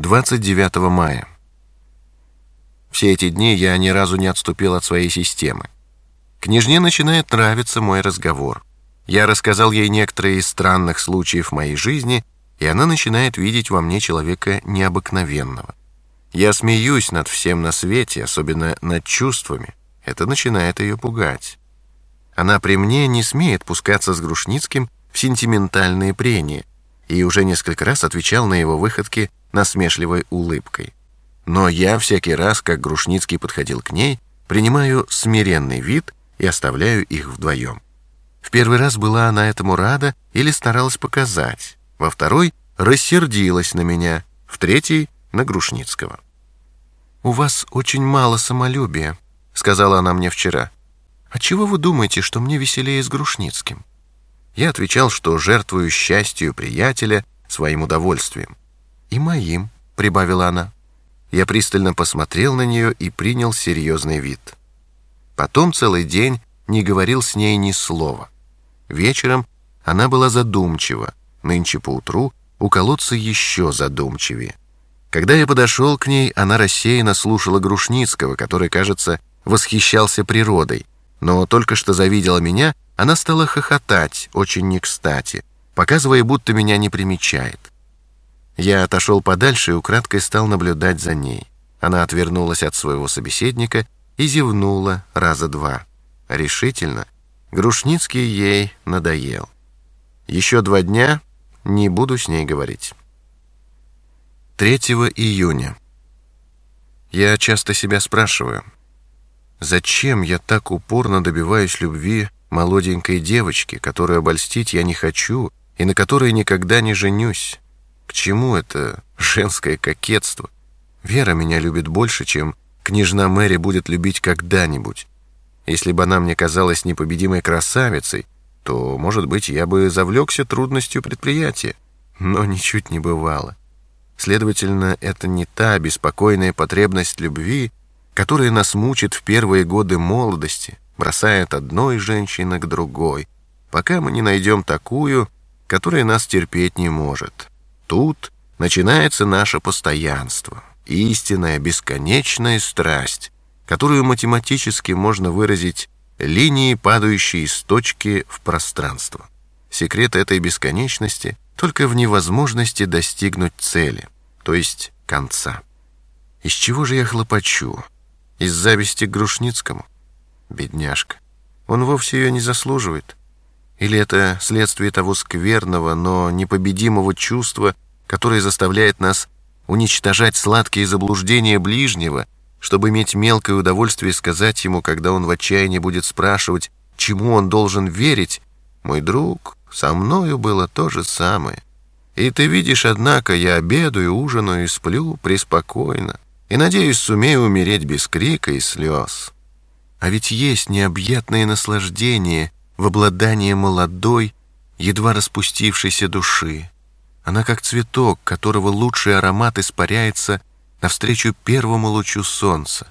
29 мая. Все эти дни я ни разу не отступил от своей системы. Княжне начинает нравиться мой разговор. Я рассказал ей некоторые из странных случаев моей жизни, и она начинает видеть во мне человека необыкновенного. Я смеюсь над всем на свете, особенно над чувствами. Это начинает ее пугать. Она при мне не смеет пускаться с Грушницким в сентиментальные прения и уже несколько раз отвечал на его выходки насмешливой улыбкой. Но я всякий раз, как Грушницкий подходил к ней, принимаю смиренный вид и оставляю их вдвоем. В первый раз была она этому рада или старалась показать, во второй рассердилась на меня, в третий — на Грушницкого. «У вас очень мало самолюбия», — сказала она мне вчера. «А чего вы думаете, что мне веселее с Грушницким?» Я отвечал, что жертвую счастью приятеля своим удовольствием. «И моим», — прибавила она. Я пристально посмотрел на нее и принял серьезный вид. Потом целый день не говорил с ней ни слова. Вечером она была задумчива, нынче поутру у колодца еще задумчивее. Когда я подошел к ней, она рассеянно слушала Грушницкого, который, кажется, восхищался природой, но только что завидела меня, она стала хохотать, очень не кстати, показывая, будто меня не примечает. Я отошел подальше и украдкой стал наблюдать за ней. Она отвернулась от своего собеседника и зевнула раза два. Решительно. Грушницкий ей надоел. Еще два дня не буду с ней говорить. 3 июня. Я часто себя спрашиваю, зачем я так упорно добиваюсь любви молоденькой девочки, которую обольстить я не хочу и на которой никогда не женюсь? К чему это женское кокетство? Вера меня любит больше, чем княжна Мэри будет любить когда-нибудь. Если бы она мне казалась непобедимой красавицей, то, может быть, я бы завлекся трудностью предприятия. Но ничуть не бывало. Следовательно, это не та беспокойная потребность любви, которая нас мучит в первые годы молодости, бросает одной женщины к другой, пока мы не найдем такую, которая нас терпеть не может. Тут начинается наше постоянство, истинная бесконечная страсть, которую математически можно выразить линией, падающей из точки в пространство. Секрет этой бесконечности только в невозможности достигнуть цели, то есть конца. Из чего же я хлопочу? Из зависти к Грушницкому? Бедняжка. Он вовсе ее не заслуживает. Или это следствие того скверного, но непобедимого чувства, которое заставляет нас уничтожать сладкие заблуждения ближнего, чтобы иметь мелкое удовольствие сказать ему, когда он в отчаянии будет спрашивать, чему он должен верить, «Мой друг, со мною было то же самое. И ты видишь, однако, я обедаю, ужинаю и сплю преспокойно, и, надеюсь, сумею умереть без крика и слез». А ведь есть необъятное наслаждение — в обладание молодой, едва распустившейся души. Она как цветок, которого лучший аромат испаряется навстречу первому лучу солнца.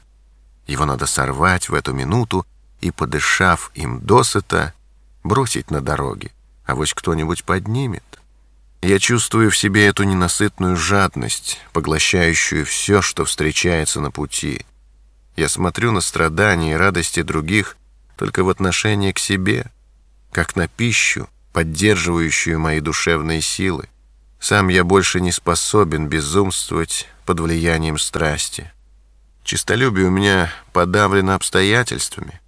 Его надо сорвать в эту минуту и, подышав им досыта, бросить на дороге, а вось кто-нибудь поднимет. Я чувствую в себе эту ненасытную жадность, поглощающую все, что встречается на пути. Я смотрю на страдания и радости других только в отношении к себе — как на пищу, поддерживающую мои душевные силы. Сам я больше не способен безумствовать под влиянием страсти. Чистолюбие у меня подавлено обстоятельствами,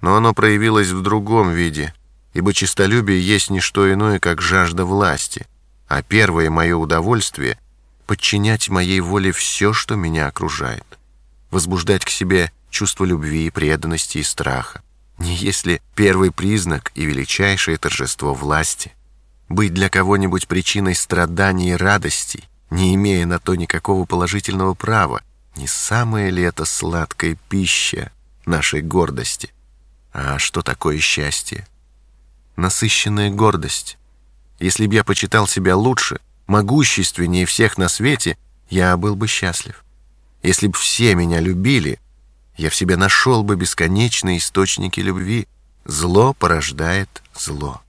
но оно проявилось в другом виде, ибо чистолюбие есть не что иное, как жажда власти, а первое мое удовольствие — подчинять моей воле все, что меня окружает, возбуждать к себе чувство любви, преданности и страха. Не если первый признак и величайшее торжество власти быть для кого-нибудь причиной страданий и радостей, не имея на то никакого положительного права, не самая ли это сладкая пища нашей гордости? А что такое счастье? Насыщенная гордость. Если б я почитал себя лучше, могущественнее всех на свете, я был бы счастлив. Если б все меня любили, я в себе нашел бы бесконечные источники любви. Зло порождает зло.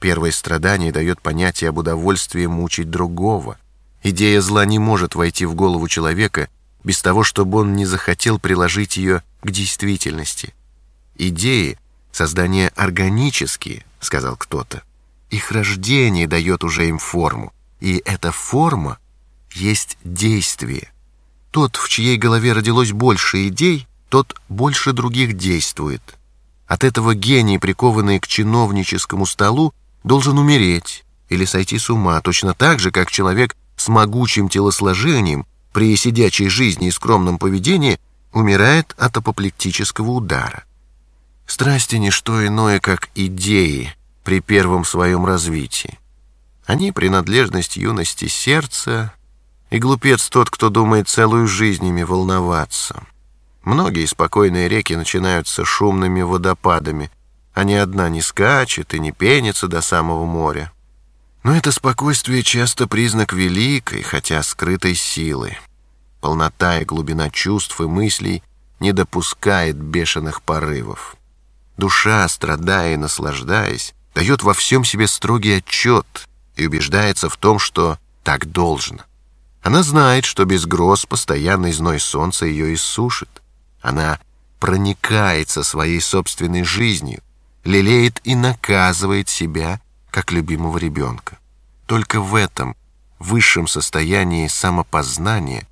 Первое страдание дает понятие об удовольствии мучить другого. Идея зла не может войти в голову человека без того, чтобы он не захотел приложить ее к действительности. Идеи — создания органические, сказал кто-то. Их рождение дает уже им форму, и эта форма есть действие. Тот, в чьей голове родилось больше идей, тот больше других действует. От этого гений, прикованный к чиновническому столу, должен умереть или сойти с ума, точно так же, как человек с могучим телосложением при сидячей жизни и скромном поведении умирает от апоплектического удара. Страсти — не что иное, как идеи при первом своем развитии. Они — принадлежность юности сердца, и глупец тот, кто думает целую жизнь ими волноваться. Многие спокойные реки начинаются шумными водопадами, а ни одна не скачет и не пенится до самого моря. Но это спокойствие часто признак великой, хотя скрытой силы. Полнота и глубина чувств и мыслей не допускает бешеных порывов. Душа, страдая и наслаждаясь, дает во всем себе строгий отчет и убеждается в том, что так должно. Она знает, что без гроз постоянный зной солнца ее иссушит. Она проникается своей собственной жизнью, лелеет и наказывает себя, как любимого ребенка. Только в этом высшем состоянии самопознания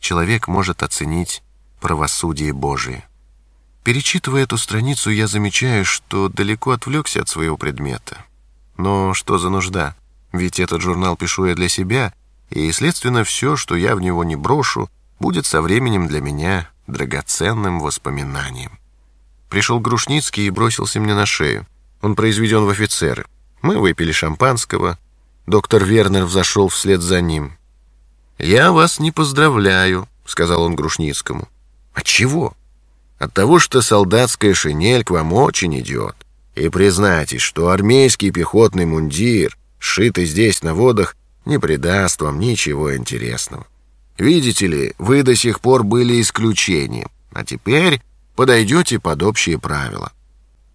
человек может оценить правосудие Божие. Перечитывая эту страницу, я замечаю, что далеко отвлекся от своего предмета. Но что за нужда? Ведь этот журнал пишу я для себя, и, следственно, все, что я в него не брошу, будет со временем для меня драгоценным воспоминанием. Пришел Грушницкий и бросился мне на шею. Он произведен в офицеры. Мы выпили шампанского. Доктор Вернер взошел вслед за ним. «Я вас не поздравляю», — сказал он Грушницкому. «От чего?» «От того, что солдатская шинель к вам очень идет. И признайтесь, что армейский пехотный мундир, сшитый здесь на водах, не придаст вам ничего интересного. Видите ли, вы до сих пор были исключением, а теперь подойдете под общие правила.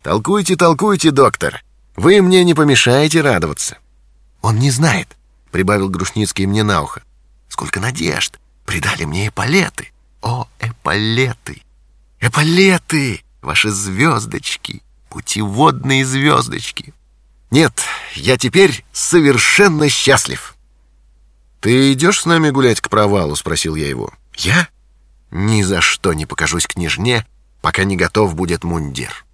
Толкуйте, толкуйте, доктор. Вы мне не помешаете радоваться. Он не знает, прибавил Грушницкий мне на ухо. Сколько надежд придали мне эполеты. О, эполеты! Эполеты! Ваши звездочки, путеводные звездочки. Нет, я теперь совершенно счастлив. «Ты идешь с нами гулять к провалу?» — спросил я его. «Я? Ни за что не покажусь княжне, пока не готов будет мундир».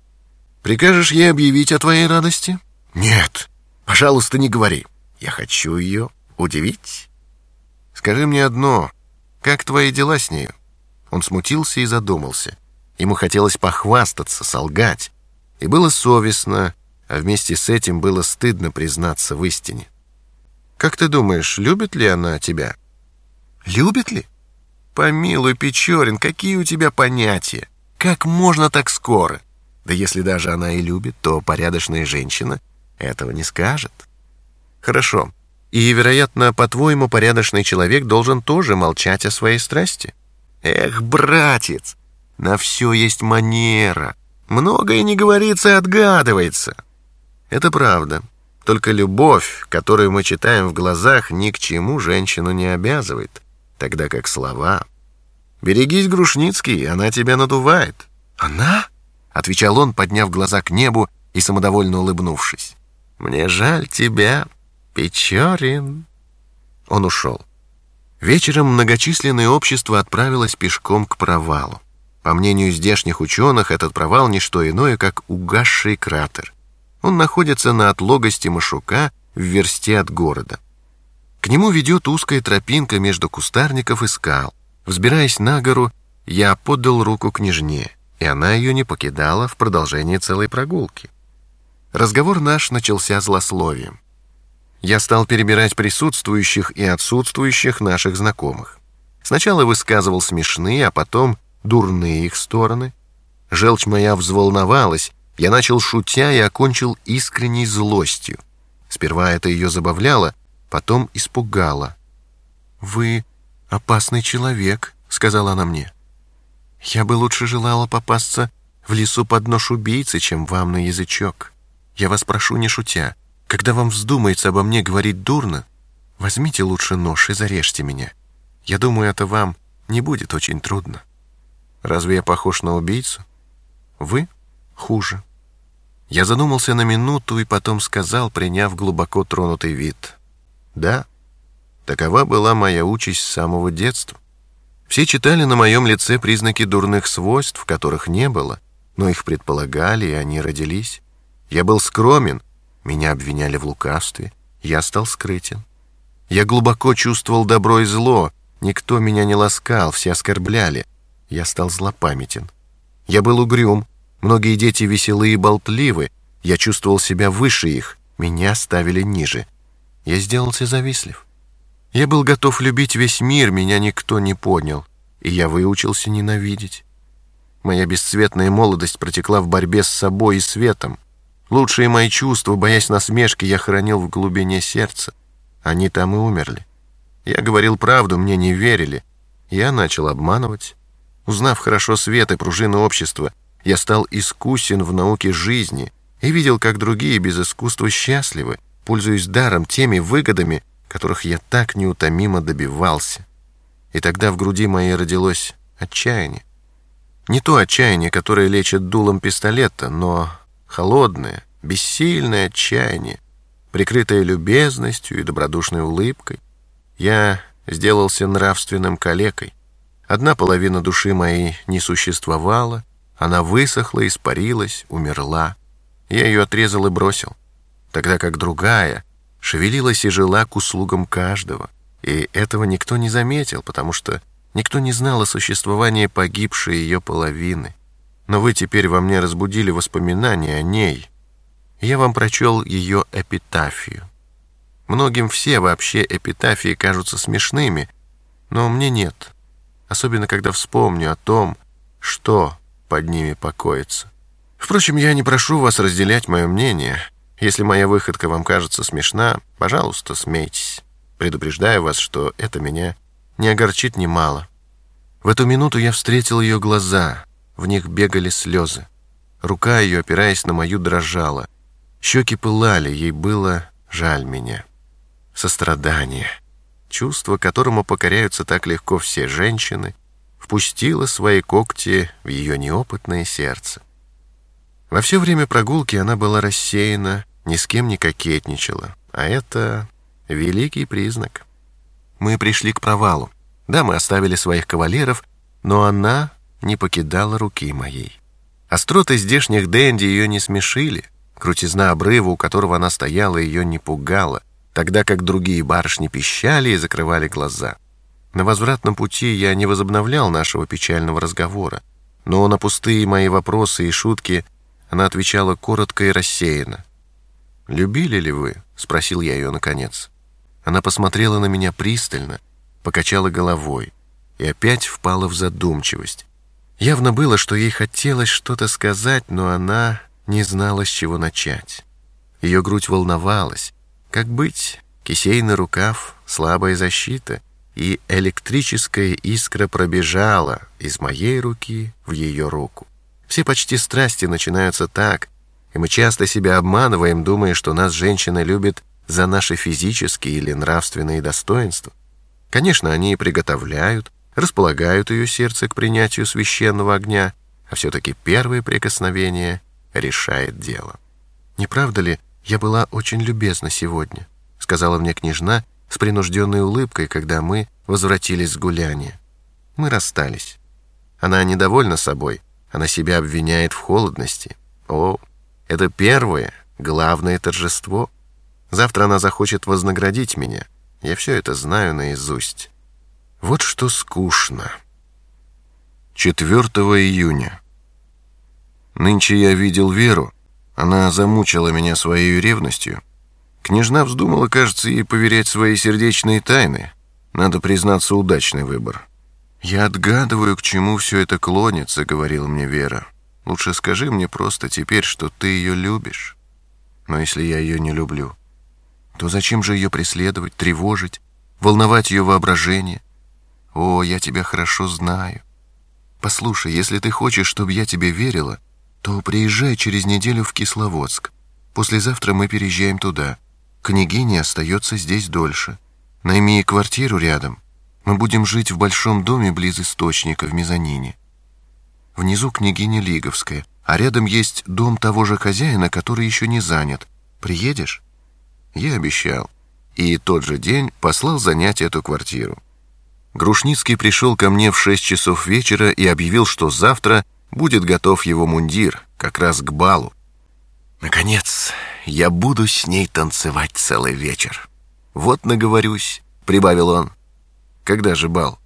«Прикажешь ей объявить о твоей радости?» «Нет, пожалуйста, не говори. Я хочу ее удивить». «Скажи мне одно. Как твои дела с нею?» Он смутился и задумался. Ему хотелось похвастаться, солгать. И было совестно, а вместе с этим было стыдно признаться в истине. Как ты думаешь, любит ли она тебя? Любит ли? Помилуй, Печорин, какие у тебя понятия? Как можно так скоро? Да если даже она и любит, то порядочная женщина этого не скажет. Хорошо. И, вероятно, по-твоему, порядочный человек должен тоже молчать о своей страсти? Эх, братец, на все есть манера. Многое не говорится и отгадывается. Это правда. Только любовь, которую мы читаем в глазах, ни к чему женщину не обязывает, тогда как слова. «Берегись, Грушницкий, она тебя надувает». «Она?» — отвечал он, подняв глаза к небу и самодовольно улыбнувшись. «Мне жаль тебя, Печорин». Он ушел. Вечером многочисленное общество отправилось пешком к провалу. По мнению здешних ученых, этот провал — не что иное, как угасший кратер — он находится на отлогости Машука в версте от города. К нему ведет узкая тропинка между кустарников и скал. Взбираясь на гору, я подал руку княжне, и она ее не покидала в продолжении целой прогулки. Разговор наш начался злословием. Я стал перебирать присутствующих и отсутствующих наших знакомых. Сначала высказывал смешные, а потом дурные их стороны. Желчь моя взволновалась, я начал шутя и окончил искренней злостью. Сперва это ее забавляло, потом испугало. «Вы опасный человек», — сказала она мне. «Я бы лучше желала попасться в лесу под нож убийцы, чем вам на язычок. Я вас прошу, не шутя, когда вам вздумается обо мне говорить дурно, Возьмите лучше нож и зарежьте меня. Я думаю, это вам не будет очень трудно. Разве я похож на убийцу? Вы хуже. Я задумался на минуту и потом сказал, приняв глубоко тронутый вид. Да, такова была моя участь с самого детства. Все читали на моем лице признаки дурных свойств, которых не было, но их предполагали, и они родились. Я был скромен, меня обвиняли в лукавстве, я стал скрытен. Я глубоко чувствовал добро и зло, никто меня не ласкал, все оскорбляли. Я стал злопамятен. Я был угрюм, многие дети веселые и болтливы, я чувствовал себя выше их, меня ставили ниже. Я сделался завистлив. Я был готов любить весь мир, меня никто не понял, и я выучился ненавидеть. Моя бесцветная молодость протекла в борьбе с собой и светом. Лучшие мои чувства, боясь насмешки, я хранил в глубине сердца. Они там и умерли. Я говорил правду, мне не верили. Я начал обманывать. Узнав хорошо свет и пружины общества, я стал искусен в науке жизни и видел, как другие без искусства счастливы, пользуясь даром теми выгодами, которых я так неутомимо добивался. И тогда в груди моей родилось отчаяние. Не то отчаяние, которое лечит дулом пистолета, но холодное, бессильное отчаяние, прикрытое любезностью и добродушной улыбкой. Я сделался нравственным калекой. Одна половина души моей не существовала, она высохла, испарилась, умерла. Я ее отрезал и бросил, тогда как другая шевелилась и жила к услугам каждого. И этого никто не заметил, потому что никто не знал о существовании погибшей ее половины. Но вы теперь во мне разбудили воспоминания о ней. Я вам прочел ее эпитафию. Многим все вообще эпитафии кажутся смешными, но мне нет. Особенно, когда вспомню о том, что под ними покоится. Впрочем, я не прошу вас разделять мое мнение. Если моя выходка вам кажется смешна, пожалуйста, смейтесь. Предупреждаю вас, что это меня не огорчит немало. В эту минуту я встретил ее глаза, в них бегали слезы. Рука ее, опираясь на мою, дрожала. Щеки пылали, ей было жаль меня. Сострадание, чувство, которому покоряются так легко все женщины, впустило свои когти в ее неопытное сердце. Во все время прогулки она была рассеяна, ни с кем не кокетничала, а это великий признак. Мы пришли к провалу. Да, мы оставили своих кавалеров, но она не покидала руки моей. Остроты здешних денди ее не смешили, крутизна обрыва, у которого она стояла, ее не пугала, тогда как другие барышни пищали и закрывали глаза. На возвратном пути я не возобновлял нашего печального разговора, но на пустые мои вопросы и шутки она отвечала коротко и рассеянно. «Любили ли вы?» — спросил я ее наконец. Она посмотрела на меня пристально, покачала головой и опять впала в задумчивость. Явно было, что ей хотелось что-то сказать, но она не знала, с чего начать. Ее грудь волновалась. Как быть? Кисейный рукав, слабая защита, и электрическая искра пробежала из моей руки в ее руку. Все почти страсти начинаются так, и мы часто себя обманываем, думая, что нас женщины любят за наши физические или нравственные достоинства. Конечно, они и приготовляют, располагают ее сердце к принятию священного огня, а все-таки первое прикосновение решает дело. «Не правда ли, я была очень любезна сегодня?» сказала мне княжна с принужденной улыбкой, когда мы возвратились с гуляния. Мы расстались. Она недовольна собой, она себя обвиняет в холодности. О, это первое, главное торжество. Завтра она захочет вознаградить меня. Я все это знаю наизусть. Вот что скучно. 4 июня. Нынче я видел Веру. Она замучила меня своей ревностью. Княжна вздумала, кажется, ей поверять свои сердечные тайны. Надо признаться, удачный выбор. «Я отгадываю, к чему все это клонится», — говорила мне Вера. «Лучше скажи мне просто теперь, что ты ее любишь. Но если я ее не люблю, то зачем же ее преследовать, тревожить, волновать ее воображение? О, я тебя хорошо знаю. Послушай, если ты хочешь, чтобы я тебе верила, то приезжай через неделю в Кисловодск. Послезавтра мы переезжаем туда. Княгиня остается здесь дольше. Найми квартиру рядом. Мы будем жить в большом доме близ источника в мезонине. Внизу княгиня Лиговская, а рядом есть дом того же хозяина, который еще не занят. Приедешь? Я обещал. И тот же день послал занять эту квартиру. Грушницкий пришел ко мне в шесть часов вечера и объявил, что завтра будет готов его мундир, как раз к балу. Наконец, я буду с ней танцевать целый вечер. Вот наговорюсь, прибавил он. Когда же бал?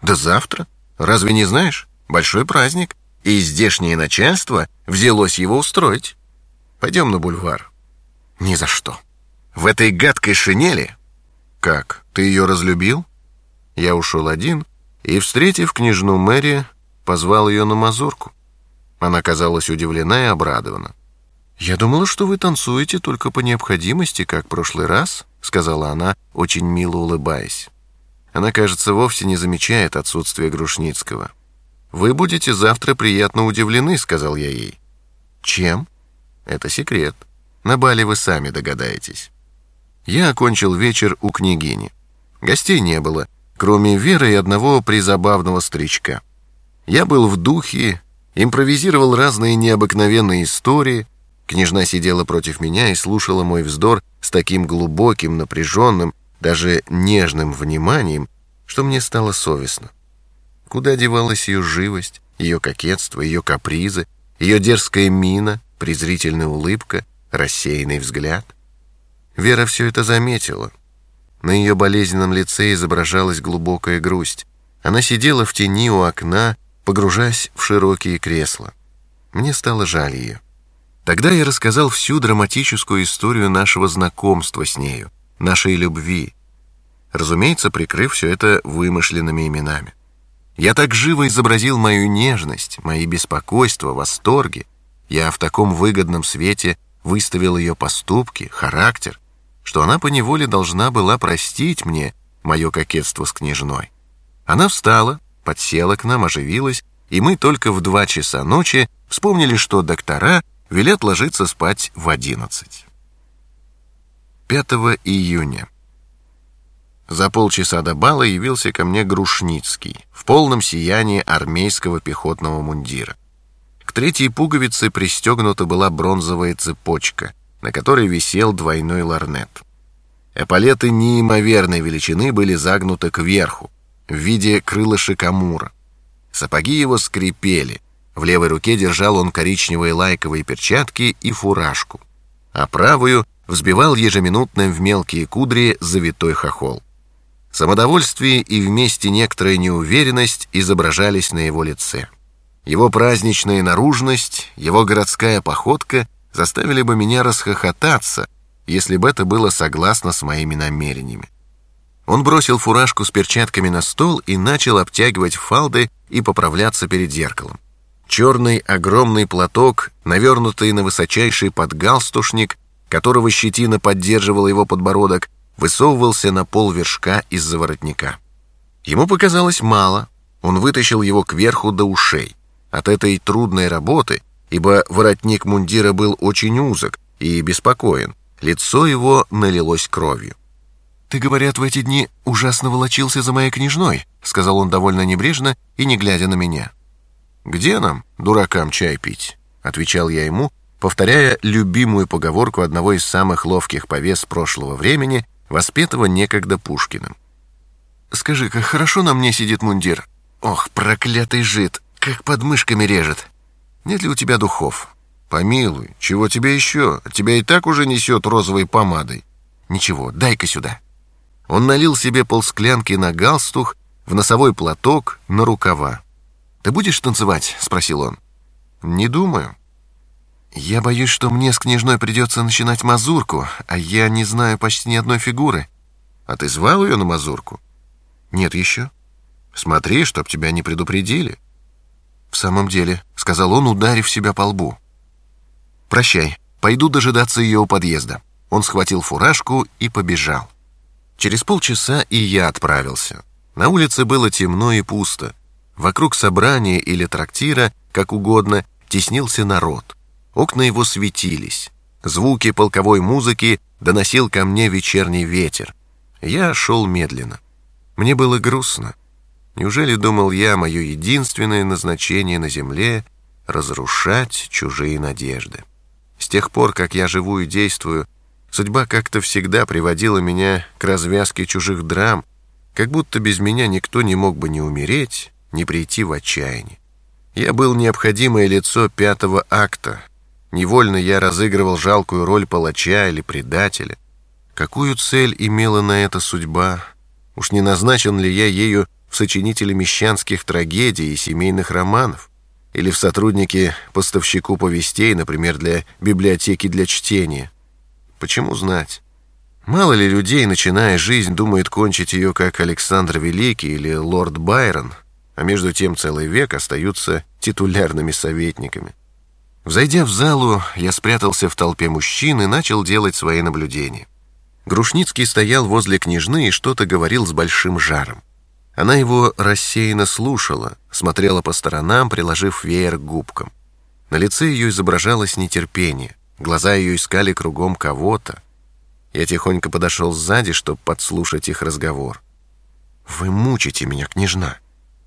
Да завтра. Разве не знаешь? Большой праздник. И здешнее начальство взялось его устроить. Пойдем на бульвар. Ни за что. В этой гадкой шинели? Как, ты ее разлюбил? Я ушел один и, встретив княжну Мэри, позвал ее на мазурку. Она казалась удивлена и обрадована. «Я думала, что вы танцуете только по необходимости, как в прошлый раз», сказала она, очень мило улыбаясь. Она, кажется, вовсе не замечает отсутствия Грушницкого. «Вы будете завтра приятно удивлены», — сказал я ей. «Чем?» «Это секрет. На бале вы сами догадаетесь». Я окончил вечер у княгини. Гостей не было, кроме Веры и одного призабавного старичка. Я был в духе, импровизировал разные необыкновенные истории. Княжна сидела против меня и слушала мой вздор с таким глубоким, напряженным, даже нежным вниманием, что мне стало совестно. Куда девалась ее живость, ее кокетство, ее капризы, ее дерзкая мина, презрительная улыбка, рассеянный взгляд? Вера все это заметила. На ее болезненном лице изображалась глубокая грусть. Она сидела в тени у окна, погружаясь в широкие кресла. Мне стало жаль ее. Тогда я рассказал всю драматическую историю нашего знакомства с нею, нашей любви, разумеется, прикрыв все это вымышленными именами. Я так живо изобразил мою нежность, мои беспокойства, восторги. Я в таком выгодном свете выставил ее поступки, характер, что она поневоле должна была простить мне мое кокетство с княжной. Она встала, подсела к нам, оживилась, и мы только в два часа ночи вспомнили, что доктора велят ложиться спать в одиннадцать. 5 июня. За полчаса до бала явился ко мне Грушницкий в полном сиянии армейского пехотного мундира. К третьей пуговице пристегнута была бронзовая цепочка, на которой висел двойной ларнет. Эполеты неимоверной величины были загнуты кверху, в виде крылышек амура. Сапоги его скрипели. В левой руке держал он коричневые лайковые перчатки и фуражку, а правую взбивал ежеминутно в мелкие кудри завитой хохол. Самодовольствие и вместе некоторая неуверенность изображались на его лице. Его праздничная наружность, его городская походка заставили бы меня расхохотаться, если бы это было согласно с моими намерениями. Он бросил фуражку с перчатками на стол и начал обтягивать фалды и поправляться перед зеркалом. Черный огромный платок, навернутый на высочайший подгалстушник, которого щетина поддерживала его подбородок, высовывался на пол вершка из-за воротника. Ему показалось мало, он вытащил его кверху до ушей. От этой трудной работы, ибо воротник мундира был очень узок и беспокоен, лицо его налилось кровью. «Ты, говорят, в эти дни ужасно волочился за моей княжной», сказал он довольно небрежно и не глядя на меня. «Где нам, дуракам, чай пить?» отвечал я ему, повторяя любимую поговорку одного из самых ловких повес прошлого времени, воспетого некогда Пушкиным. «Скажи, как хорошо на мне сидит мундир. Ох, проклятый жид, как под мышками режет. Нет ли у тебя духов?» «Помилуй, чего тебе еще? Тебя и так уже несет розовой помадой». «Ничего, дай-ка сюда». Он налил себе полсклянки на галстух, в носовой платок, на рукава. «Ты будешь танцевать?» — спросил он. «Не думаю». «Я боюсь, что мне с княжной придется начинать мазурку, а я не знаю почти ни одной фигуры». «А ты звал ее на мазурку?» «Нет еще». «Смотри, чтоб тебя не предупредили». «В самом деле», — сказал он, ударив себя по лбу. «Прощай, пойду дожидаться ее у подъезда». Он схватил фуражку и побежал. Через полчаса и я отправился. На улице было темно и пусто. Вокруг собрания или трактира, как угодно, теснился народ. Окна его светились. Звуки полковой музыки доносил ко мне вечерний ветер. Я шел медленно. Мне было грустно. Неужели, думал я, мое единственное назначение на земле — разрушать чужие надежды? С тех пор, как я живу и действую, судьба как-то всегда приводила меня к развязке чужих драм, как будто без меня никто не мог бы ни умереть, ни прийти в отчаяние. Я был необходимое лицо пятого акта. Невольно я разыгрывал жалкую роль палача или предателя. Какую цель имела на это судьба? Уж не назначен ли я ею в сочинителе мещанских трагедий и семейных романов? Или в сотруднике поставщику повестей, например, для библиотеки для чтения? Почему знать? Мало ли людей, начиная жизнь, думают кончить ее как Александр Великий или лорд Байрон, а между тем целый век остаются титулярными советниками. Взойдя в залу, я спрятался в толпе мужчин и начал делать свои наблюдения. Грушницкий стоял возле княжны и что-то говорил с большим жаром. Она его рассеянно слушала, смотрела по сторонам, приложив веер к губкам. На лице ее изображалось нетерпение, глаза ее искали кругом кого-то. Я тихонько подошел сзади, чтобы подслушать их разговор. «Вы мучите меня, княжна», —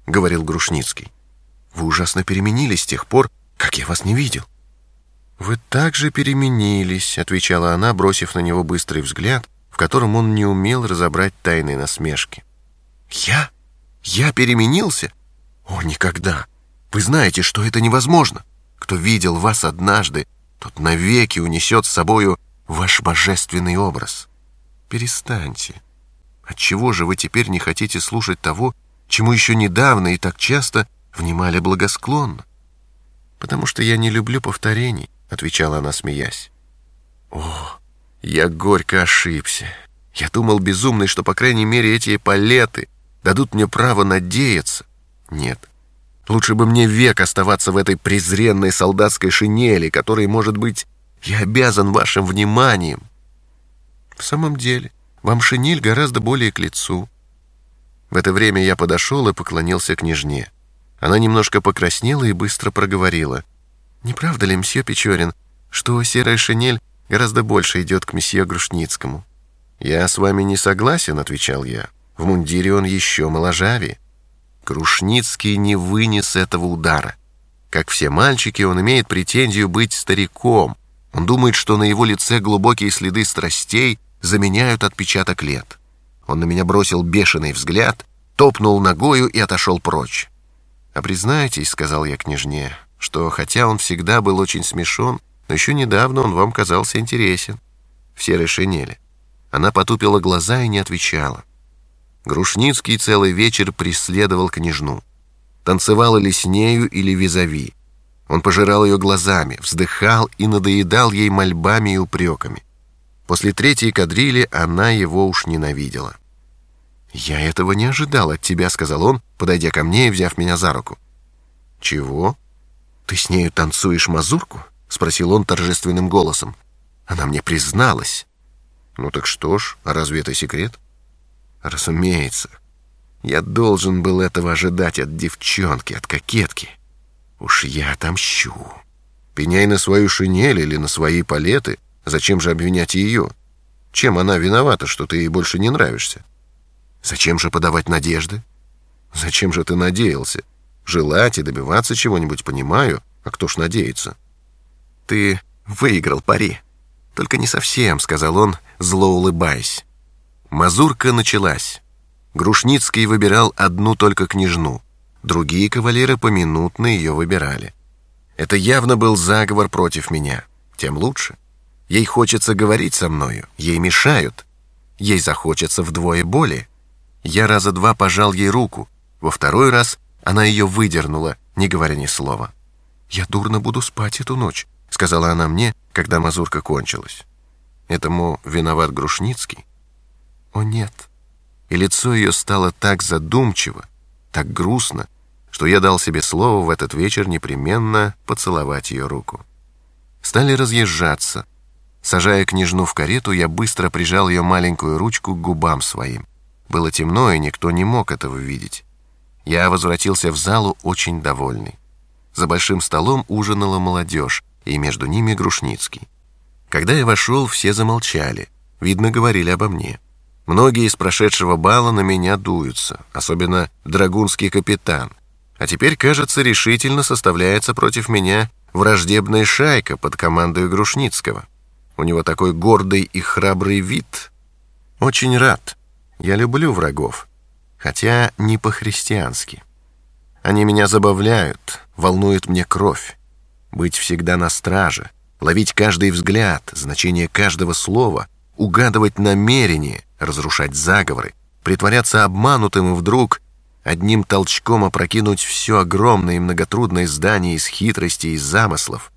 говорил Грушницкий. «Вы ужасно переменились с тех пор, как я вас не видел». «Вы также переменились», — отвечала она, бросив на него быстрый взгляд, в котором он не умел разобрать тайны насмешки. «Я? Я переменился? О, никогда! Вы знаете, что это невозможно. Кто видел вас однажды, тот навеки унесет с собою ваш божественный образ. Перестаньте. Отчего же вы теперь не хотите слушать того, чему еще недавно и так часто внимали благосклонно? Потому что я не люблю повторений. — отвечала она, смеясь. «О, я горько ошибся. Я думал, безумный, что, по крайней мере, эти эполеты дадут мне право надеяться. Нет. Лучше бы мне век оставаться в этой презренной солдатской шинели, которой, может быть, я обязан вашим вниманием. В самом деле, вам шинель гораздо более к лицу. В это время я подошел и поклонился княжне. Она немножко покраснела и быстро проговорила — не правда ли, мсье Печорин, что серая шинель гораздо больше идет к месье Грушницкому? «Я с вами не согласен», — отвечал я. «В мундире он еще моложавее». Грушницкий не вынес этого удара. Как все мальчики, он имеет претензию быть стариком. Он думает, что на его лице глубокие следы страстей заменяют отпечаток лет. Он на меня бросил бешеный взгляд, топнул ногою и отошел прочь. «А признайтесь», — сказал я княжне, что, хотя он всегда был очень смешон, но еще недавно он вам казался интересен. В серой. Она потупила глаза и не отвечала. Грушницкий целый вечер преследовал княжну. Танцевал или с нею, или визави. Он пожирал ее глазами, вздыхал и надоедал ей мольбами и упреками. После третьей кадрили она его уж ненавидела. «Я этого не ожидал от тебя», — сказал он, подойдя ко мне и взяв меня за руку. «Чего?» «Ты с нею танцуешь мазурку?» — спросил он торжественным голосом. Она мне призналась. «Ну так что ж, а разве это секрет?» «Разумеется. Я должен был этого ожидать от девчонки, от кокетки. Уж я отомщу. Пеняй на свою шинель или на свои палеты. Зачем же обвинять ее? Чем она виновата, что ты ей больше не нравишься? Зачем же подавать надежды? Зачем же ты надеялся?» Желать и добиваться чего-нибудь понимаю, а кто ж надеется? Ты выиграл пари. Только не совсем, сказал он, зло улыбаясь. Мазурка началась. Грушницкий выбирал одну только княжну. Другие кавалеры поминутно ее выбирали. Это явно был заговор против меня. Тем лучше. Ей хочется говорить со мною, ей мешают. Ей захочется вдвое более. Я раза два пожал ей руку, во второй раз она ее выдернула, не говоря ни слова. «Я дурно буду спать эту ночь», — сказала она мне, когда мазурка кончилась. Этому виноват Грушницкий? О, нет. И лицо ее стало так задумчиво, так грустно, что я дал себе слово в этот вечер непременно поцеловать ее руку. Стали разъезжаться. Сажая княжну в карету, я быстро прижал ее маленькую ручку к губам своим. Было темно, и никто не мог этого видеть. Я возвратился в залу очень довольный. За большим столом ужинала молодежь, и между ними Грушницкий. Когда я вошел, все замолчали. Видно, говорили обо мне. Многие из прошедшего бала на меня дуются, особенно драгунский капитан. А теперь, кажется, решительно составляется против меня враждебная шайка под командой Грушницкого. У него такой гордый и храбрый вид. Очень рад. Я люблю врагов, хотя не по-христиански. Они меня забавляют, волнует мне кровь. Быть всегда на страже, ловить каждый взгляд, значение каждого слова, угадывать намерения, разрушать заговоры, притворяться обманутым и вдруг одним толчком опрокинуть все огромное и многотрудное здание из хитрости и замыслов.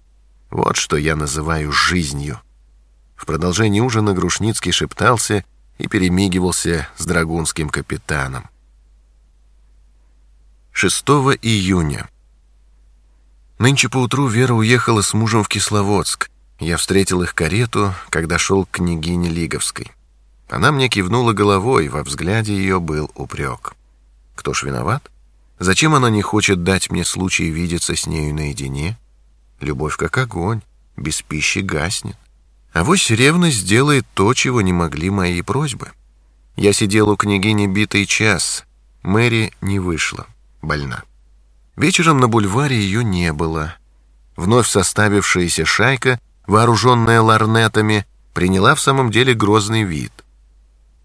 Вот что я называю жизнью. В продолжении ужина Грушницкий шептался и перемигивался с драгунским капитаном. 6 июня. Нынче поутру Вера уехала с мужем в Кисловодск. Я встретил их карету, когда шел к княгине Лиговской. Она мне кивнула головой, во взгляде ее был упрек. Кто ж виноват? Зачем она не хочет дать мне случай видеться с нею наедине? Любовь как огонь, без пищи гаснет. А вось ревность сделает то, чего не могли мои просьбы. Я сидел у княгини битый час. Мэри не вышла, больна. Вечером на бульваре ее не было. Вновь составившаяся шайка, вооруженная ларнетами, приняла в самом деле грозный вид.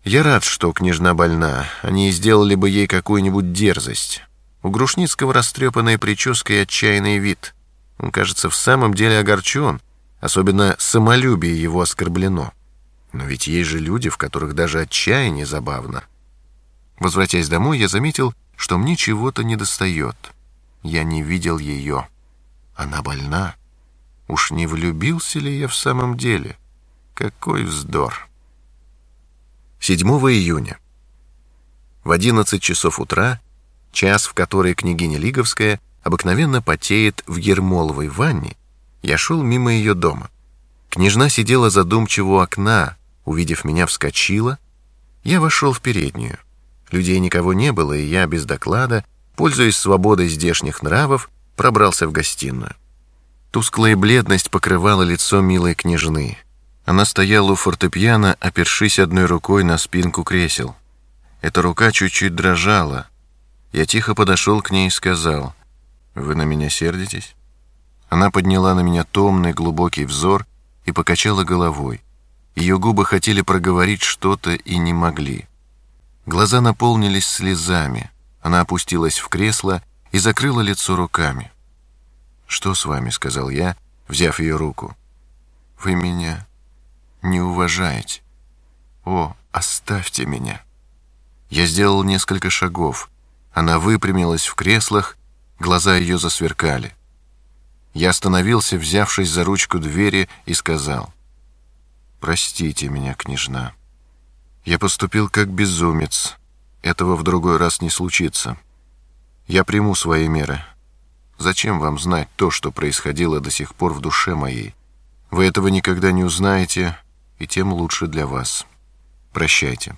Я рад, что княжна больна, они сделали бы ей какую-нибудь дерзость. У Грушницкого растрепанная прическа и отчаянный вид. Он, кажется, в самом деле огорчен, особенно самолюбие его оскорблено. Но ведь есть же люди, в которых даже отчаяние забавно. Возвратясь домой, я заметил, что мне чего-то недостает. Я не видел ее. Она больна. Уж не влюбился ли я в самом деле? Какой вздор! 7 июня. В 11 часов утра, час, в который княгиня Лиговская обыкновенно потеет в Ермоловой ванне, я шел мимо ее дома. Княжна сидела задумчиво у окна, увидев меня, вскочила. Я вошел в переднюю. Людей никого не было, и я без доклада, пользуясь свободой здешних нравов, пробрался в гостиную. Тусклая бледность покрывала лицо милой княжны. Она стояла у фортепиано, опершись одной рукой на спинку кресел. Эта рука чуть-чуть дрожала. Я тихо подошел к ней и сказал, «Вы на меня сердитесь?» Она подняла на меня томный глубокий взор и покачала головой. Ее губы хотели проговорить что-то и не могли. Глаза наполнились слезами. Она опустилась в кресло и закрыла лицо руками. «Что с вами?» — сказал я, взяв ее руку. «Вы меня не уважаете. О, оставьте меня. Я сделал несколько шагов. Она выпрямилась в креслах, глаза ее засверкали. Я остановился, взявшись за ручку двери, и сказал, «Простите меня, княжна. Я поступил как безумец. Этого в другой раз не случится. Я приму свои меры. Зачем вам знать то, что происходило до сих пор в душе моей? Вы этого никогда не узнаете, и тем лучше для вас. Прощайте.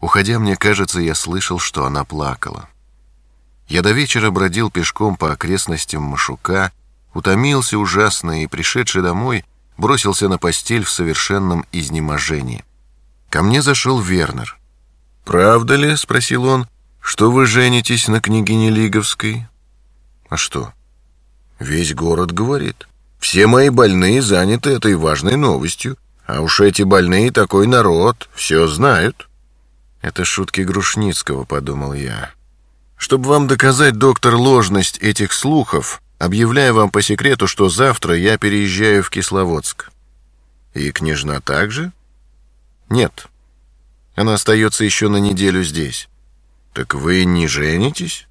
Уходя, мне кажется, я слышал, что она плакала. Я до вечера бродил пешком по окрестностям Машука, утомился ужасно и, пришедший домой, бросился на постель в совершенном изнеможении. Ко мне зашел Вернер. «Правда ли, — спросил он, — что вы женитесь на княгине Лиговской?» «А что?» «Весь город говорит. Все мои больные заняты этой важной новостью. А уж эти больные такой народ, все знают. Это шутки Грушницкого, подумал я. Чтобы вам доказать, доктор, ложность этих слухов, объявляю вам по секрету, что завтра я переезжаю в Кисловодск. И княжна также? Нет. Она остается еще на неделю здесь. Так вы не женитесь?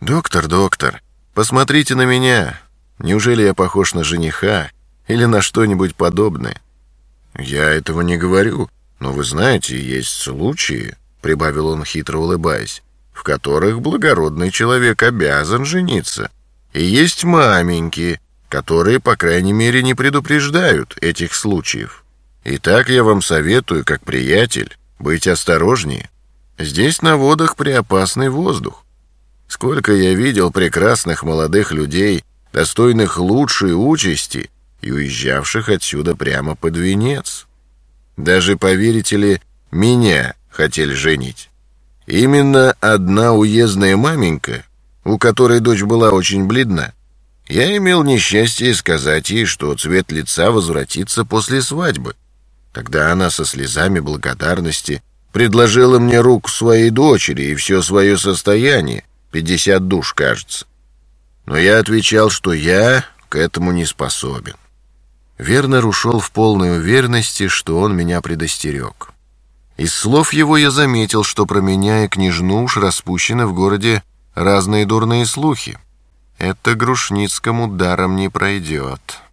Доктор, доктор, посмотрите на меня. Неужели я похож на жениха или на что-нибудь подобное? «Я этого не говорю, но вы знаете, есть случаи», — прибавил он, хитро улыбаясь, «в которых благородный человек обязан жениться. И есть маменьки, которые, по крайней мере, не предупреждают этих случаев. Итак, я вам советую, как приятель, быть осторожнее. Здесь на водах преопасный воздух. Сколько я видел прекрасных молодых людей, достойных лучшей участи, и уезжавших отсюда прямо под венец. Даже, поверите ли, меня хотели женить. Именно одна уездная маменька, у которой дочь была очень бледна, я имел несчастье сказать ей, что цвет лица возвратится после свадьбы. Тогда она со слезами благодарности предложила мне руку своей дочери и все свое состояние, пятьдесят душ, кажется. Но я отвечал, что я к этому не способен. Вернер ушел в полной уверенности, что он меня предостерег. Из слов его я заметил, что про меня и княжну уж распущены в городе разные дурные слухи. Это Грушницкому даром не пройдет».